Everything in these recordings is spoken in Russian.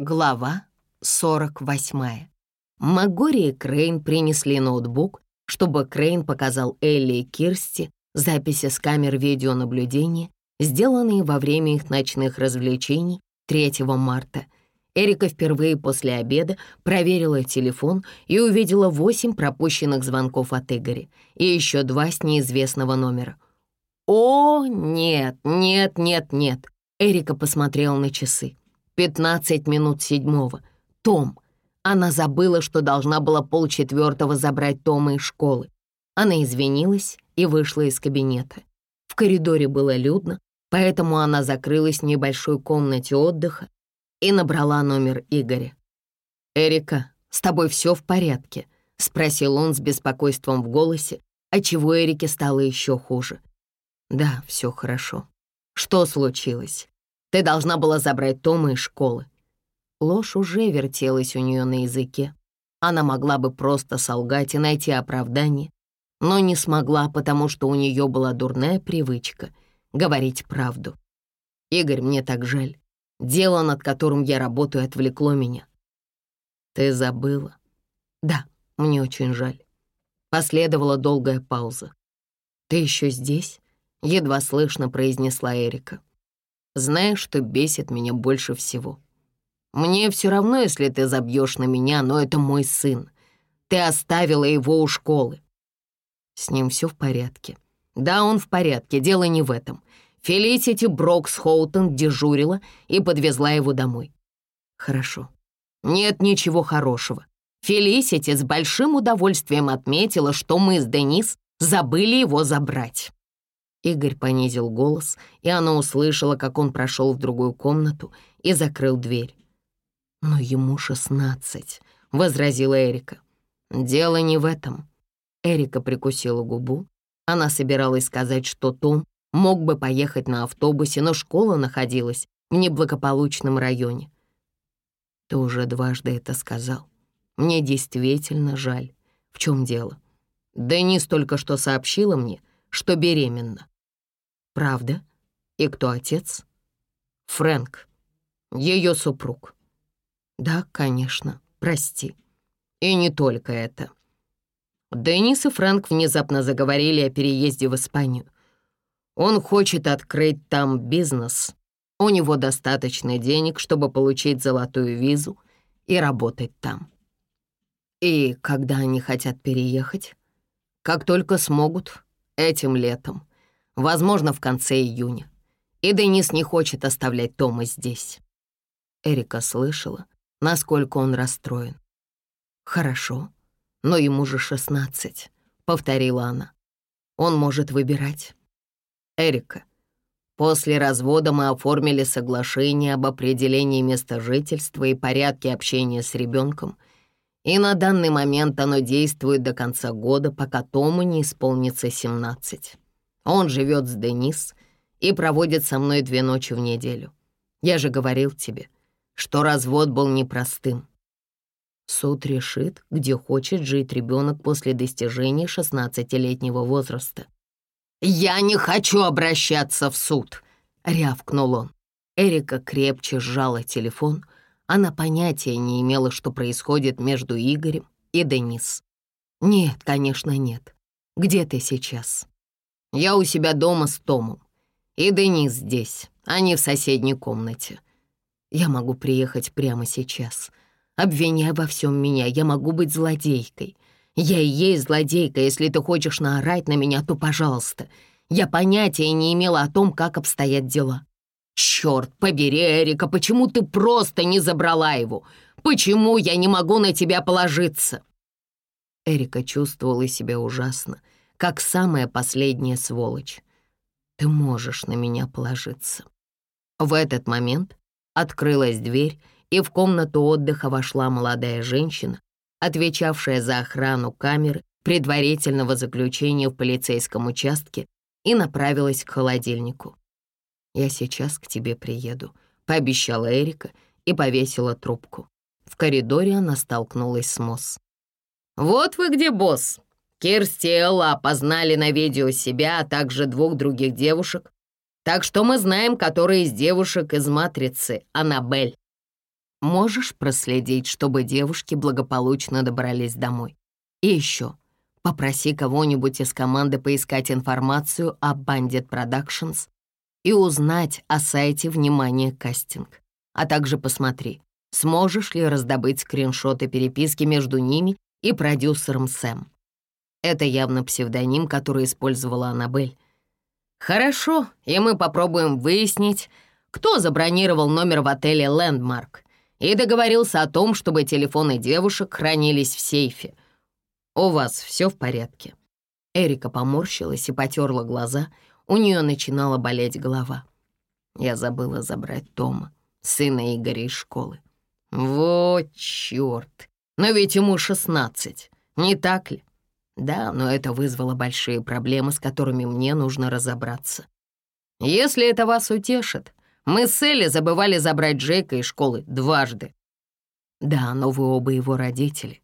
Глава 48. Магори и Крейн принесли ноутбук, чтобы Крейн показал Элли и Кирсти записи с камер видеонаблюдения, сделанные во время их ночных развлечений 3 марта. Эрика впервые после обеда проверила телефон и увидела восемь пропущенных звонков от Игоря и еще два с неизвестного номера. «О, нет, нет, нет, нет!» Эрика посмотрела на часы. Пятнадцать минут седьмого. Том. Она забыла, что должна была полчетвертого забрать Тома из школы. Она извинилась и вышла из кабинета. В коридоре было людно, поэтому она закрылась в небольшой комнате отдыха и набрала номер Игоря. «Эрика, с тобой все в порядке?» — спросил он с беспокойством в голосе, отчего Эрике стало еще хуже. «Да, все хорошо. Что случилось?» Ты должна была забрать Тома из школы». Ложь уже вертелась у нее на языке. Она могла бы просто солгать и найти оправдание, но не смогла, потому что у нее была дурная привычка говорить правду. «Игорь, мне так жаль. Дело, над которым я работаю, отвлекло меня». «Ты забыла?» «Да, мне очень жаль». Последовала долгая пауза. «Ты еще здесь?» — едва слышно произнесла Эрика. Знаешь, что бесит меня больше всего? Мне все равно, если ты забьешь на меня, но это мой сын. Ты оставила его у школы. С ним все в порядке. Да, он в порядке, дело не в этом. Фелисити Брокс Хоутон дежурила и подвезла его домой. Хорошо. Нет ничего хорошего. Фелисити с большим удовольствием отметила, что мы с Денис забыли его забрать. Игорь понизил голос, и она услышала, как он прошел в другую комнату и закрыл дверь. «Но ему шестнадцать», — возразила Эрика. «Дело не в этом». Эрика прикусила губу. Она собиралась сказать, что Том мог бы поехать на автобусе, но школа находилась в неблагополучном районе. «Ты уже дважды это сказал. Мне действительно жаль. В чем дело?» Денис только что сообщила мне, что беременна. «Правда? И кто отец?» «Фрэнк, ее супруг». «Да, конечно, прости. И не только это». Денис и Фрэнк внезапно заговорили о переезде в Испанию. Он хочет открыть там бизнес. У него достаточно денег, чтобы получить золотую визу и работать там. И когда они хотят переехать? Как только смогут, этим летом возможно, в конце июня. И Денис не хочет оставлять Тома здесь. Эрика слышала, насколько он расстроен. «Хорошо, но ему же шестнадцать», — повторила она. «Он может выбирать». «Эрика, после развода мы оформили соглашение об определении места жительства и порядке общения с ребенком, и на данный момент оно действует до конца года, пока Тому не исполнится семнадцать. Он живет с Денис и проводит со мной две ночи в неделю. Я же говорил тебе, что развод был непростым. Суд решит, где хочет жить ребенок после достижения 16-летнего возраста. «Я не хочу обращаться в суд!» — рявкнул он. Эрика крепче сжала телефон. Она понятия не имела, что происходит между Игорем и Денис. «Нет, конечно, нет. Где ты сейчас?» Я у себя дома с Томом. И Денис здесь, а не в соседней комнате. Я могу приехать прямо сейчас. Обвиняй во всем меня, я могу быть злодейкой. Я и есть злодейка, если ты хочешь наорать на меня, то пожалуйста. Я понятия не имела о том, как обстоят дела. Черт побери, Эрика, почему ты просто не забрала его? Почему я не могу на тебя положиться?» Эрика чувствовала себя ужасно как самая последняя сволочь. Ты можешь на меня положиться». В этот момент открылась дверь, и в комнату отдыха вошла молодая женщина, отвечавшая за охрану камеры предварительного заключения в полицейском участке, и направилась к холодильнику. «Я сейчас к тебе приеду», — пообещала Эрика и повесила трубку. В коридоре она столкнулась с Мосс. «Вот вы где, босс!» Кирсти и Элла опознали на видео себя, а также двух других девушек. Так что мы знаем, которая из девушек из «Матрицы» — Аннабель. можешь проследить, чтобы девушки благополучно добрались домой? И еще, попроси кого-нибудь из команды поискать информацию о Bandit Productions и узнать о сайте «Внимание, кастинг». А также посмотри, сможешь ли раздобыть скриншоты переписки между ними и продюсером Сэм. Это явно псевдоним, который использовала Аннабель. Хорошо, и мы попробуем выяснить, кто забронировал номер в отеле «Лэндмарк» и договорился о том, чтобы телефоны девушек хранились в сейфе. У вас все в порядке?» Эрика поморщилась и потерла глаза, у нее начинала болеть голова. Я забыла забрать Тома, сына Игоря из школы. Вот черт! Но ведь ему шестнадцать, не так ли? Да, но это вызвало большие проблемы, с которыми мне нужно разобраться. Если это вас утешит, мы с Элли забывали забрать Джейка из школы дважды. Да, но вы оба его родители.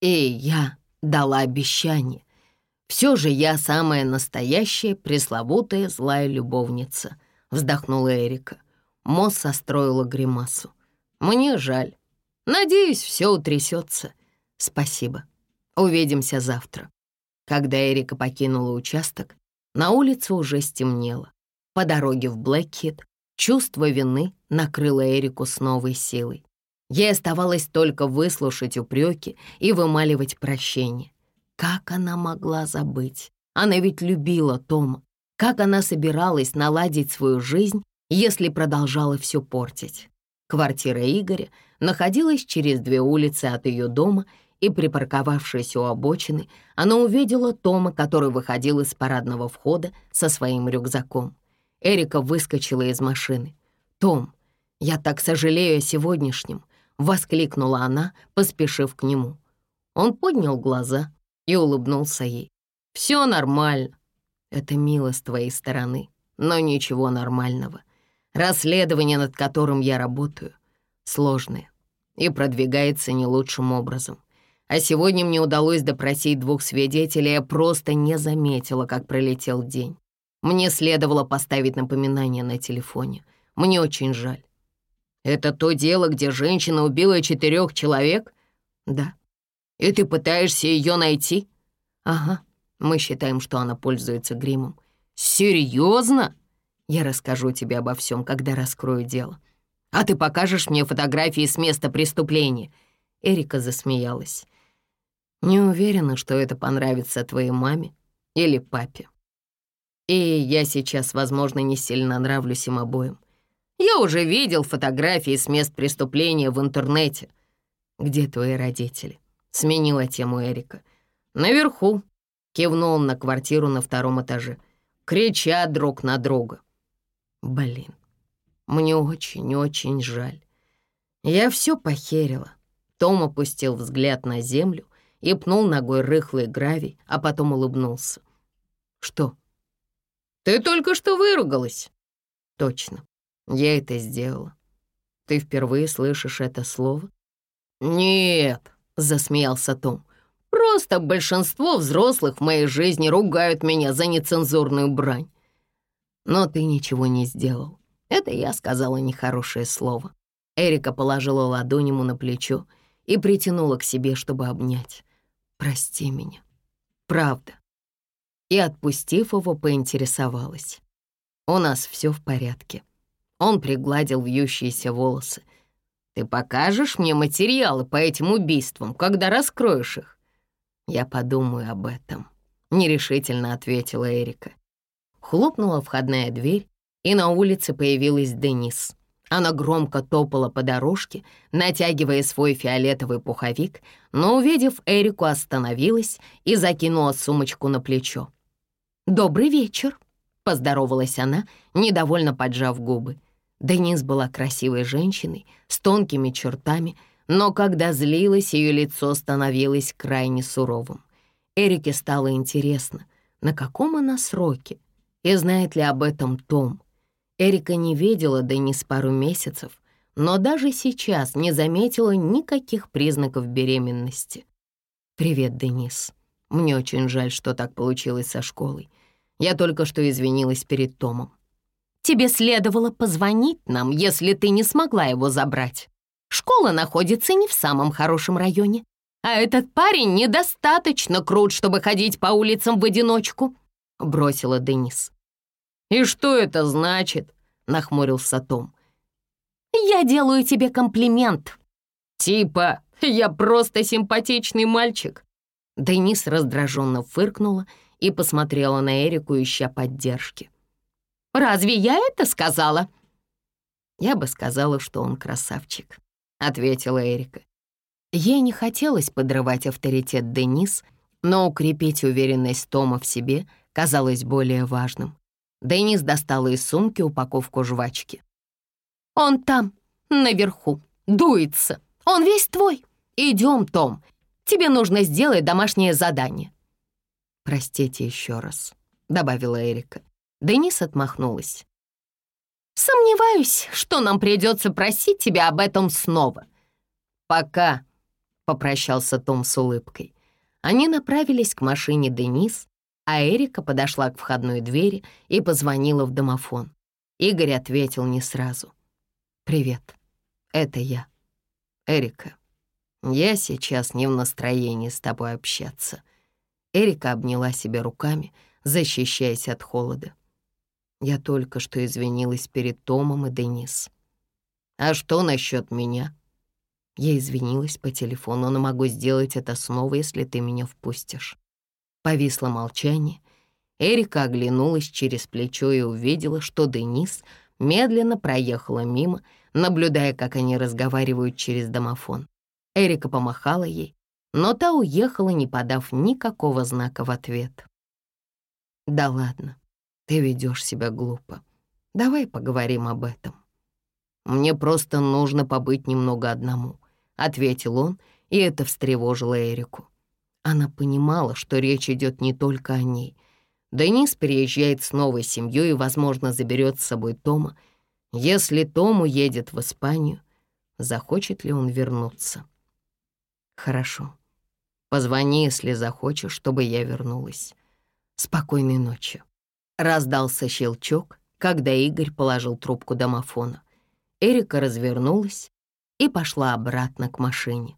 И я дала обещание. Все же я самая настоящая, пресловутая злая любовница, вздохнула Эрика. Мосс состроила гримасу. Мне жаль. Надеюсь, все утрясется. Спасибо. Увидимся завтра. Когда Эрика покинула участок, на улице уже стемнело. По дороге в Блэкхит чувство вины накрыло Эрику с новой силой. Ей оставалось только выслушать упреки и вымаливать прощение. Как она могла забыть? Она ведь любила Тома. Как она собиралась наладить свою жизнь, если продолжала все портить? Квартира Игоря находилась через две улицы от ее дома, и, припарковавшись у обочины, она увидела Тома, который выходил из парадного входа со своим рюкзаком. Эрика выскочила из машины. «Том, я так сожалею о сегодняшнем», — воскликнула она, поспешив к нему. Он поднял глаза и улыбнулся ей. «Все нормально. Это мило с твоей стороны, но ничего нормального. Расследование, над которым я работаю, сложное и продвигается не лучшим образом. А сегодня мне удалось допросить двух свидетелей, я просто не заметила, как пролетел день. Мне следовало поставить напоминание на телефоне. Мне очень жаль. Это то дело, где женщина убила четырех человек? Да. И ты пытаешься ее найти? Ага. Мы считаем, что она пользуется гримом. Серьезно? Я расскажу тебе обо всем, когда раскрою дело. А ты покажешь мне фотографии с места преступления. Эрика засмеялась. Не уверена, что это понравится твоей маме или папе. И я сейчас, возможно, не сильно нравлюсь им обоим. Я уже видел фотографии с мест преступления в интернете. Где твои родители? Сменила тему Эрика. Наверху. Кивнул на квартиру на втором этаже. Кричат друг на друга. Блин, мне очень-очень жаль. Я все похерила. Том опустил взгляд на землю и пнул ногой рыхлый гравий, а потом улыбнулся. «Что?» «Ты только что выругалась». «Точно, я это сделала. Ты впервые слышишь это слово?» «Нет», — засмеялся Том. «Просто большинство взрослых в моей жизни ругают меня за нецензурную брань. Но ты ничего не сделал. Это я сказала нехорошее слово». Эрика положила ладонь ему на плечо и притянула к себе, чтобы обнять прости меня. Правда. И, отпустив его, поинтересовалась. У нас все в порядке. Он пригладил вьющиеся волосы. Ты покажешь мне материалы по этим убийствам, когда раскроешь их? Я подумаю об этом, нерешительно ответила Эрика. Хлопнула входная дверь, и на улице появилась Денис. Она громко топала по дорожке, натягивая свой фиолетовый пуховик, но, увидев Эрику, остановилась и закинула сумочку на плечо. «Добрый вечер», — поздоровалась она, недовольно поджав губы. Денис была красивой женщиной, с тонкими чертами, но когда злилась, ее лицо становилось крайне суровым. Эрике стало интересно, на каком она сроке, и знает ли об этом Том — Эрика не видела Денис пару месяцев, но даже сейчас не заметила никаких признаков беременности. «Привет, Денис. Мне очень жаль, что так получилось со школой. Я только что извинилась перед Томом. Тебе следовало позвонить нам, если ты не смогла его забрать. Школа находится не в самом хорошем районе, а этот парень недостаточно крут, чтобы ходить по улицам в одиночку», — бросила Денис. «И что это значит?» — нахмурился Том. «Я делаю тебе комплимент». «Типа, я просто симпатичный мальчик». Денис раздраженно фыркнула и посмотрела на Эрику, ища поддержки. «Разве я это сказала?» «Я бы сказала, что он красавчик», — ответила Эрика. Ей не хотелось подрывать авторитет Денис, но укрепить уверенность Тома в себе казалось более важным. Денис достала из сумки упаковку жвачки. «Он там, наверху, дуется. Он весь твой. Идем, Том. Тебе нужно сделать домашнее задание». «Простите еще раз», — добавила Эрика. Денис отмахнулась. «Сомневаюсь, что нам придется просить тебя об этом снова». «Пока», — попрощался Том с улыбкой. Они направились к машине Денис, а Эрика подошла к входной двери и позвонила в домофон. Игорь ответил не сразу. «Привет, это я. Эрика, я сейчас не в настроении с тобой общаться». Эрика обняла себя руками, защищаясь от холода. Я только что извинилась перед Томом и Денис. «А что насчет меня?» Я извинилась по телефону, но могу сделать это снова, если ты меня впустишь. Повисло молчание. Эрика оглянулась через плечо и увидела, что Денис медленно проехала мимо, наблюдая, как они разговаривают через домофон. Эрика помахала ей, но та уехала, не подав никакого знака в ответ. «Да ладно, ты ведешь себя глупо. Давай поговорим об этом». «Мне просто нужно побыть немного одному», — ответил он, и это встревожило Эрику. Она понимала, что речь идет не только о ней. Денис приезжает с новой семьей и, возможно, заберет с собой Тома. Если Том уедет в Испанию, захочет ли он вернуться? Хорошо. Позвони, если захочешь, чтобы я вернулась. Спокойной ночи. Раздался щелчок, когда Игорь положил трубку домофона. Эрика развернулась и пошла обратно к машине.